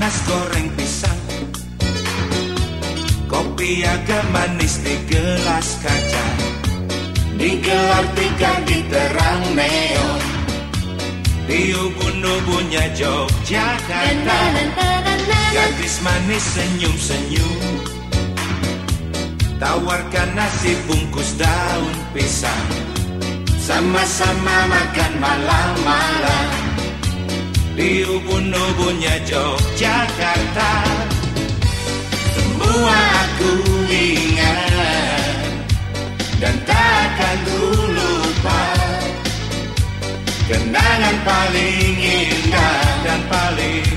panas goreng pisang. Kopi agak manis di gelas kaca. Digelar tikar di terang neon Di ubun-ubunnya Yogyakarta Gadis manis senyum-senyum Tawarkan nasi bungkus daun pisang. Sama-sama makan malam-malam Di ubun-ubunnya Yogyakarta. Semua aku ingat Dan takkan ku lupa. Kenangan paling indah dan paling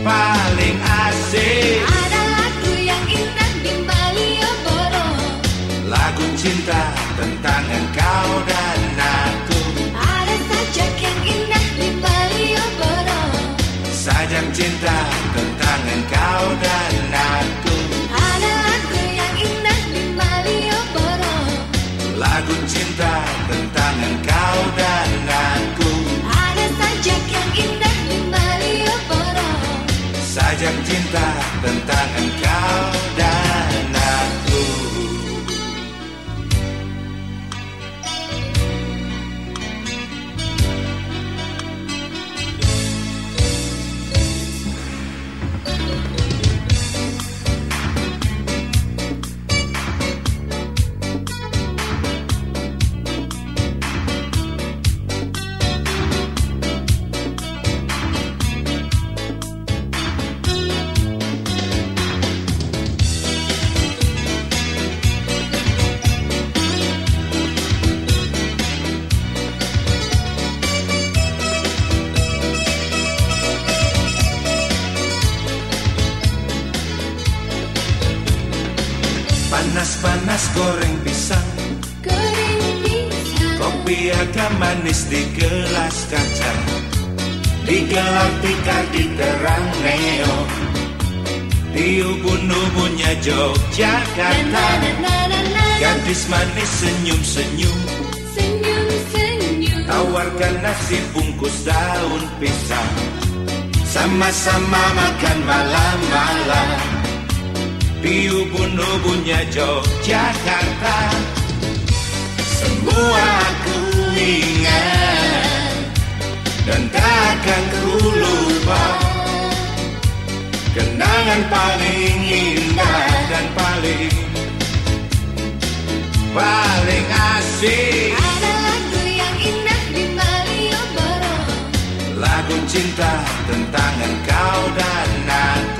Paling asik. Ada lagu yang indah di Malioboro. Lagu cinta tentang engkau dan aku Sajak cinta tentang engkau dan aku. Ada lagu yang indah di Malioboro. Lagu cinta tentang engkau dan aku. Ada sajak yang indah di Malioboro. Sajak cinta tentang engkau dan aku Panas-panas goreng pisang. Goreng pisang. Kopi agak manis di gelas kaca. Digelar tikar di terang neon. Di ubun-ubunnya Yogyakarta. Gadis manis Senyum-senyum Tawarkan nasi bungkus daun pisang. Sama-sama makan malam-malam Di ubun-ubunnya Yogyakarta Semua aku ingat Dan takkan ku lupa. Kenangan paling indah dan paling Paling asik. Ada lagu yang indah di Malioboro. Lagu cinta tentang engkau dan aku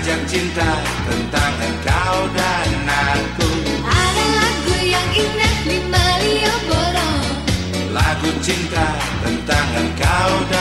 Sajak cinta tentang engkau dan aku. Ada lagu yang indah di Malioboro. Lagu cinta tentang engkau dan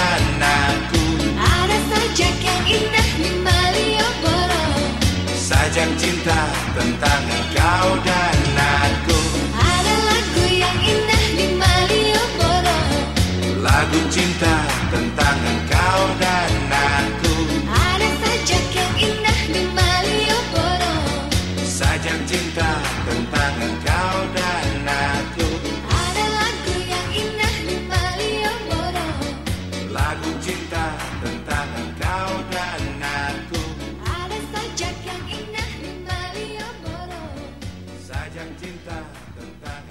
Sajak cinta tentang